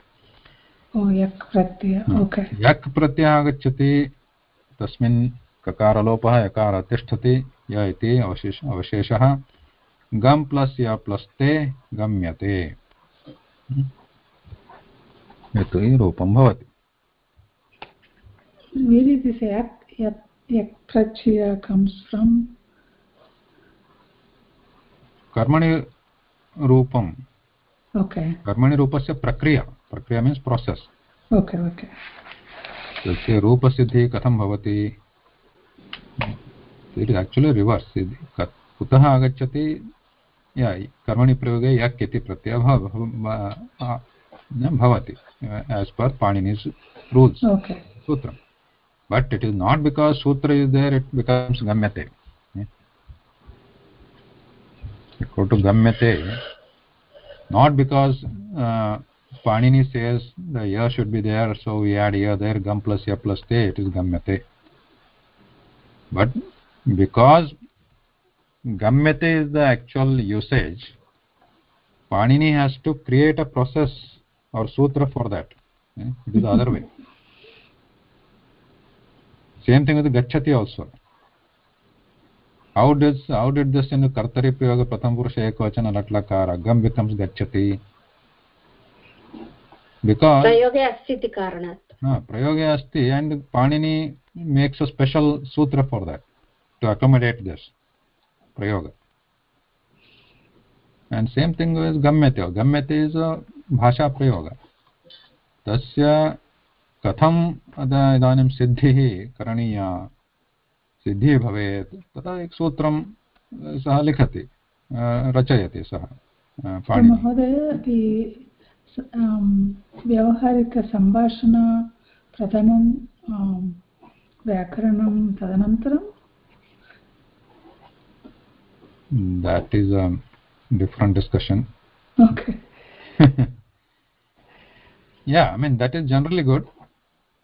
ओ यक् प्रत्यय ओके। यक् प्रत्ययः आगच्छति तस्मिन् ककारलोपः यकारः तिष्ठति य इति अवशेष अवशेषः। गम् प्लस् य प्लस् ते गम्यते। रूपं भवति। Where is this yak yak yak prachya comes from? कर्मणि okay. कर्मणि रूपस्य प्रक्रिया। प्रक्रिया मीन्स् प्रोसेस् okay okay. तस्य रूपसिद्धिः कथं भवति? इट् इस् आक्चुलि रिवर्स् कुतः आगच्छति? कर्मणि प्रयोगे यक् इति प्रत्ययः न bhavati uh, as per panini's rules. Okay. Sutra but it is not because sutra is there it becomes gamyate. Go to not because uh, panini says the ya should be there so we add ya there gam plus ya plus te it is gamyate. But because gamyate is the actual usage panini has to create a process or sutra for that eh? it is the other way same thing with gachati also how does how did this in kartari prayoga pratham purusha ekvachana latlakara gam becomes gachati because प्रयोगे अस्ति इति कारणात् ha prayoge asti and panini makes a special sutra for that to accommodate this prayoga and same thing with gamyate gamyate is a prayoga तस्य कथम् इदानीं सिद्धिः करणीया। सिद्धिः भवेत्। तदा एक सूत्रं सः लिखति रचयति सः महोदय um, प्रथमं व्याकरणं तदनन्तरं? That is a different discussion. Okay. yeah i mean that is generally good.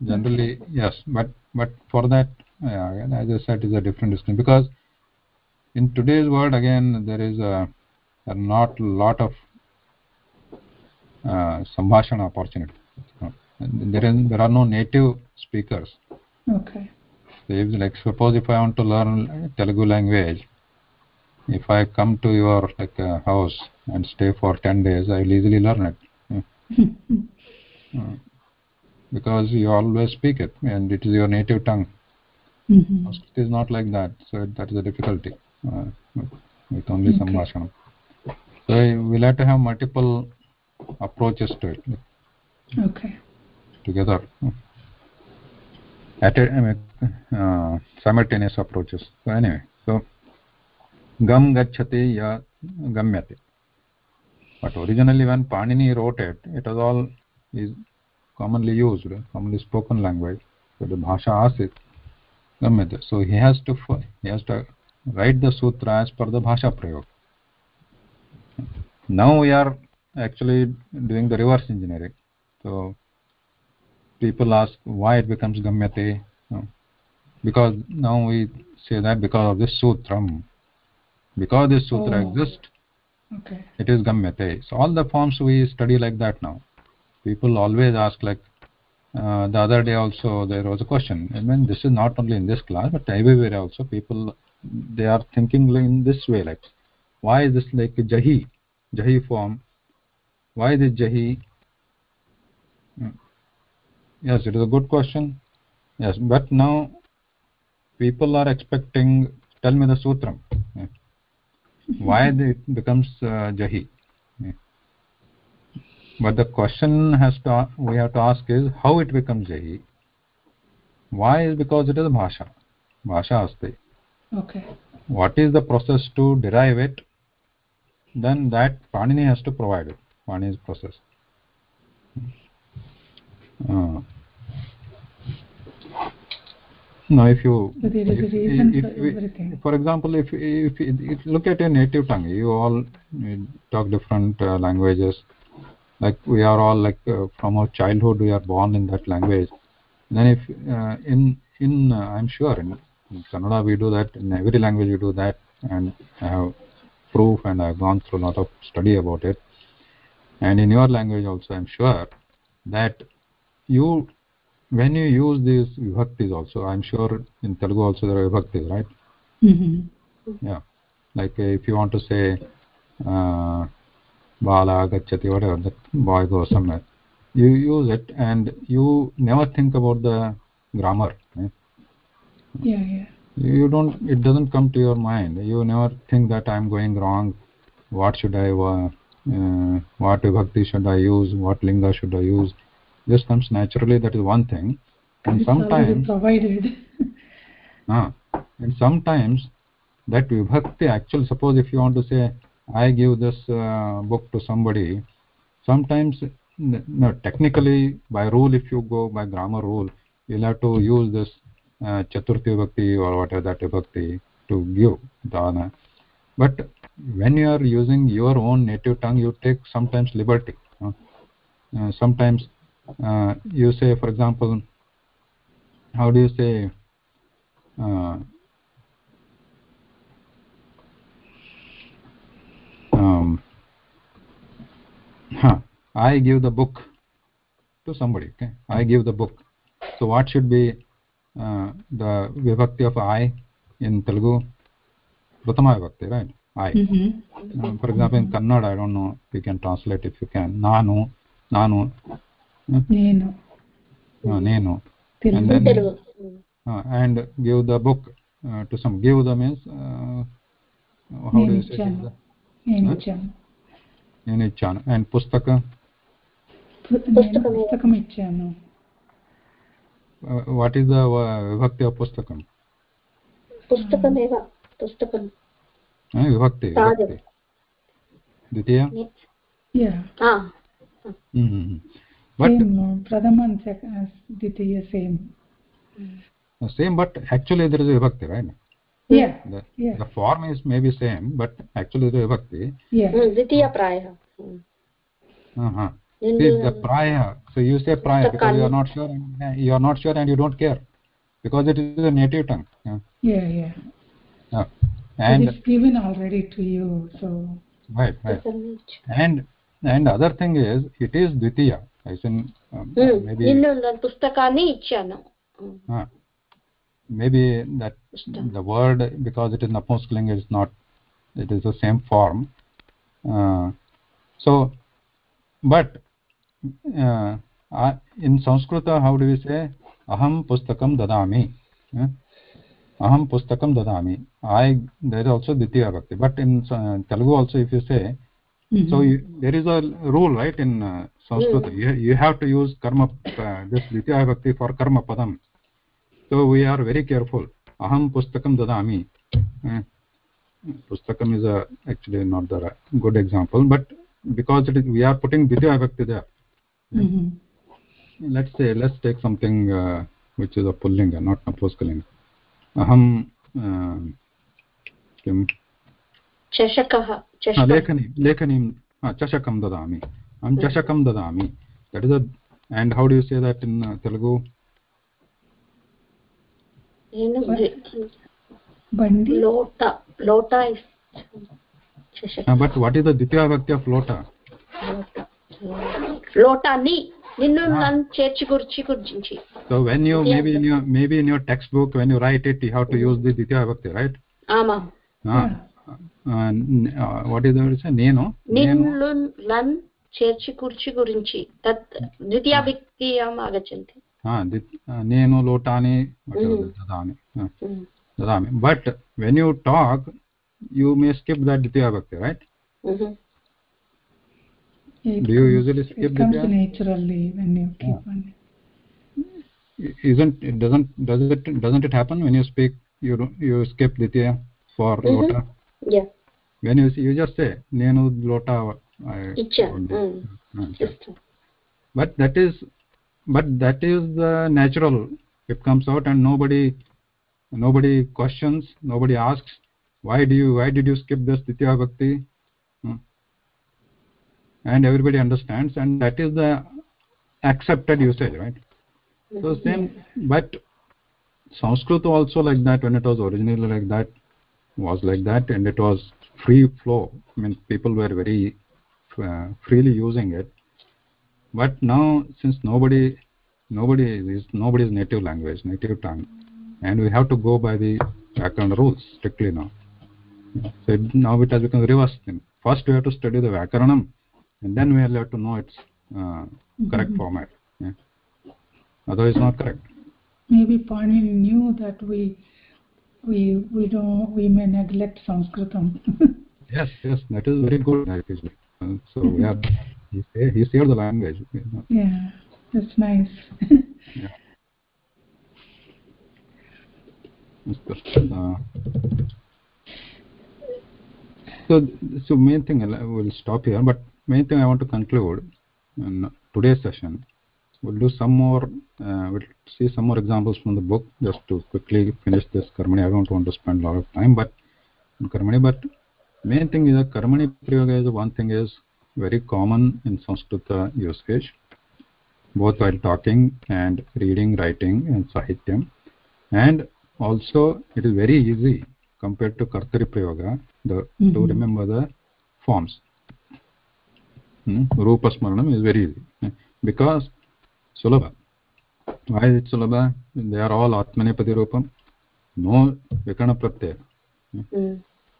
Generally yes but but for that yeah, as i said is a different discussion because in today's world again there is a, a not lot of uh, sambhashana opportunity. There is there are no native speakers. Okay. So if, like suppose if I want to learn Telugu language, if I come to your like uh, house and stay for ten days, I'll easily learn it Uh, because you always speak it and it is your native tongue. Mhm. Sanskrit is not like that, so that is a difficulty uh, with only Okay. sambhashanam. So we'll have to have multiple approaches to it okay together. At a, I mean, uh, simultaneous approaches. So anyway, so गम गच्छति या गम्यते। But originally when Panini rotate it is all is commonly used commonly spoken language यद् भाषा आसीत् गम्यते so he has to he has to write the sutra as per the भाषा प्रयोग now we are actually the reverse engineering so people ask why it becomes गम्यते because now we say that because of this sutram. Because this sutra Oh. exists Okay. it is gamyate so all the forms we study like that now people always ask like uh, the other day also there was a question i mean this is not only in this class but everywhere also people they are thinking in this way like why is this like jahi jahi form why this jahi Hmm. yes it is a good question yes but now people are expecting tell me the sutram. Why it becomes uh, jahi. But the question has to we have to ask is how it becomes jahi. Why is because it is bhasha. Bhasha asti. Okay. what is the process to derive it? Then that panini has to provide it. Panini's process. Uh, now if you So there is a if- if for example if if, if look at your native tongue. You all talk different uh, languages. Like we are all like uh, from our childhood we are born in that language. Then if uh, in in uh, i'm sure in, in kannada we do that in every language we do that and i have proof and i've gone through a lot of study about it. And in your language also i'm sure that you when you use these vibhaktis also i'm sure in telugu also there are vibhaktis right? Mm-hmm. yeah. Like uh, if you want to say uh, bala gachati whatever that boy goes somewhere. You use it and you never think about the grammar right? Yeah, yeah. you don't it doesn't come to your mind. You never think that i'm going wrong. What should i uh, what vibhakti should i use? What linga should i use this comes naturally that is one thing. And sometimes provided. Ah, and sometimes that vibhakti actually suppose if you want to say i give this uh, book to somebody sometimes no technically by rule if you go by grammar rule you'll have to use this uh, chaturthi vibhakti or whatever that vibhakti to give dana but when you are using your own native tongue you take sometimes liberty uh, sometimes uh, you say for example how do you say uh, um, huh, I give the book to somebody. Okay, I give the book. So what should be uh, the vibhakti of I in Telugu? Pratama vibhakti, right? I. Mm-hmm. Uh, for example, in Kannada, I don't know if you can translate if you can. Nanu, Nanu, nenu no nenu and then uh, and give the book uh, to some give the means uh, how do you say it nenichan nenichan and pustaka Pustaka. Pustaka pustakam ichchanu what is the vibhakti of pustakam pustakam पुस्तकं विभक्ति द्वितीया same uh, same. But actually there is a vibhakti right? Yeah the, yeah. the form is maybe same but actually there is a vibhakti. Yeah. Ditiya praya. Uh huh See, the praya so you say praya because you are not sure and, you are not sure and you don't care because it is a native tongue yeah. Yeah, yeah. And it's given already to you so. Right right. And and other thing is it is ditiya पुस्तकानि इच्छामि maybe that the word because it is napumsakaling is not it is the same form uh, so but uh, in sanskrit how do we say aham pustakam dadami uh, aham pustakam dadami i there is also ditiya bhakti but in uh, telugu also if you say mm -hmm. so you, there is a rule right in uh, Sanskrit. You have to use कर्म this द्वितीय विभक्ति for कर्म पदम so we are very careful अहम पुस्तक ददा पुस्तक is actually not the good example but because it we are putting द्वितीय विभक्ति there let's say let's take something which is a pulling not नपुंसकलिंग अहम किम चषक चषक चषकं ददामि अहं चषकं ददामि that is and how do you say that in Telugu but what is the द्वितीयाभक्ति of lota lota ni ninnu nan cherchi gurchi gurjinchi so when you maybe in your maybe in your textbook when you write it you have to use the ditya vibhakti right ama ah uh, uh, what is it say nenu ninnu nan చేర్చి కూర్చి గురించి తత్ ద్వితీయ విక్తియం ఆగచ్చంతి ah dit- uh, nenu lotani whatever Mm. dadami uh, dadami but when you talk you may skip that ditya vibhakti right It Do you comes- usually skip It comes Ditya? naturally when you keep on. isn't it doesn't does it doesn't it happen when you speak you don't- you skip ditya for Mhm. lota yeah when you you just say nenu lota Mm, but that is but that is the natural. It comes out and nobody nobody questions nobody asks why do you why did you skip this ditya bhakti? Hmm. And everybody understands and that is the accepted usage right? So mm-hmm. same but sanskrit also like that. When it was originally like that was like that and it was free flow. I mean people were very freely using it but now since nobody nobody is nobody's native language native tongue and we have to go by the Vyakarana rules strictly now so it, now it has become reverse thing first we have to study the Vyakaranam and then we have to know its uh, correct format yeah. otherwise not correct Maybe Pani knew that we we we don't we may neglect Sanskritam. yes yes that is very good actually so yeah he saved, the language you know? yeah that's nice yeah. so so main thing we'll stop here but main thing i want to conclude today's session we'll do some more uh, we'll see some more examples from the book just to quickly finish this karmani i don't want to spend a lot of time but karmani but main thing is that karmani prayoga is one thing is very common in sanskrit usage both while talking and reading writing and sahityam. And also it is very easy compared to kartari prayoga the to Mhm. remember the forms. Hmm? rupa smaranam is very easy. Because sulabha. Why is it sulabha? They are all atmanepati rupam. No vikana pratyaya. Mm.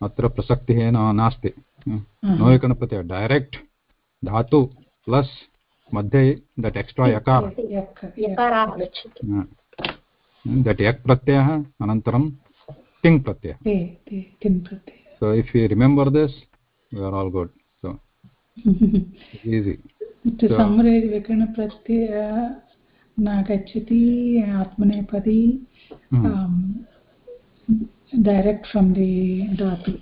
अत्र प्रसक्ति नास्ति। हम्म। नोयकणपति direct धातु plus मध्ये that extra यकार। That यक् प्रत्ययः अनन्तरं तिङ् प्रत्ययः। So if you remember this you are all good so easy नागच्छति आत्मनेपदी हम्म। Direct from the dhatu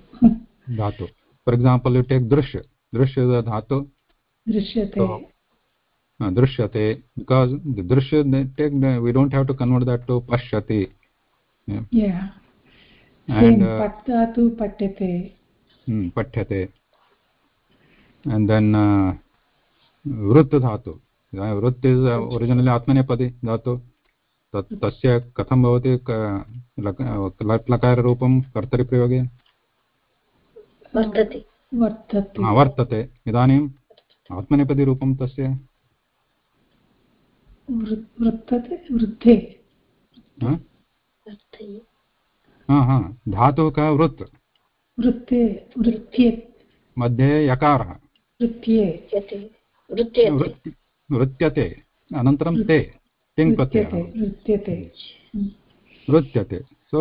dhatu for example you take drishya drishya is a dhatu drishyate So, uh, drishyate because the drishya take we don't have to convert that to pashyati yeah. yeah and same uh, pat dhatu patyate hmm, pathyate and then uh, वृत्त धातु वृत्त is originally आत्मनेपदी धातु तत् तस्य कथं भवति क- luck- लट् लकाररूपं कर्तरिप्रयोगे? वर्तते। हा, इदानीम् आत्मनेपदीरूपं तस्य? वृत्तते वृद्धे। हा? हा हा। धातुः कः वृत्? वृत्ते वृत्ये मध्ये यकारः। वृत्यते वृत्यते अनन्तरं ते। तिङ् वृत्यते प्रत्ययः वृत्यते वृत्यते so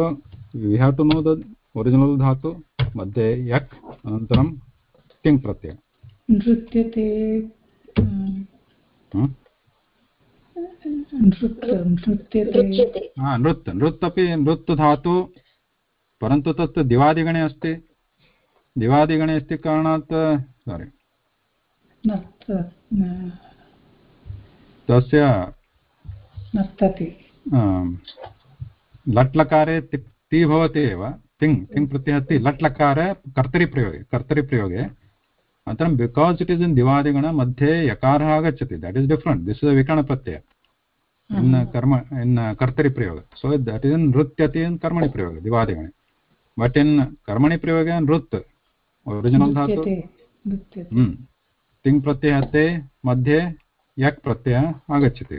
we have to know the original धातु मध्ये यक् अनन्तरं तिङ् प्रत्यय? नृत्यते? नृत् नृत्यते। नृत्यते। नृत् नृत् अपि नृत् धातु परन्तु तत् दिवादिगणे अस्ति। दिवादिगणे अस्ति कारणात् सारि तस्य नर्तति। आम्, लट्लकारे ति ति भवति एव। तिङ् तिङ् प्रत्ययः ति लट्लकारे कर्तरिप्रयोगे कर्तरिप्रयोगे। अनन्तरं बिकास् इट् इस् इन् दिवादिगण मध्ये यकारः आगच्छति। That is different this is विकरणप्रत्यय। In कर्म इन् कर्तरि प्रयोग सो दट् इस् इन् नृत्यति इन् कर्मणि प्रयोग दिवादिगणे। बट् इन् कर्मणि प्रयोगे नृत् ओरिजिनल् धातु। हम्म, तिङ् प्रत्ययः ते मध्ये यक् प्रत्ययः आगच्छति।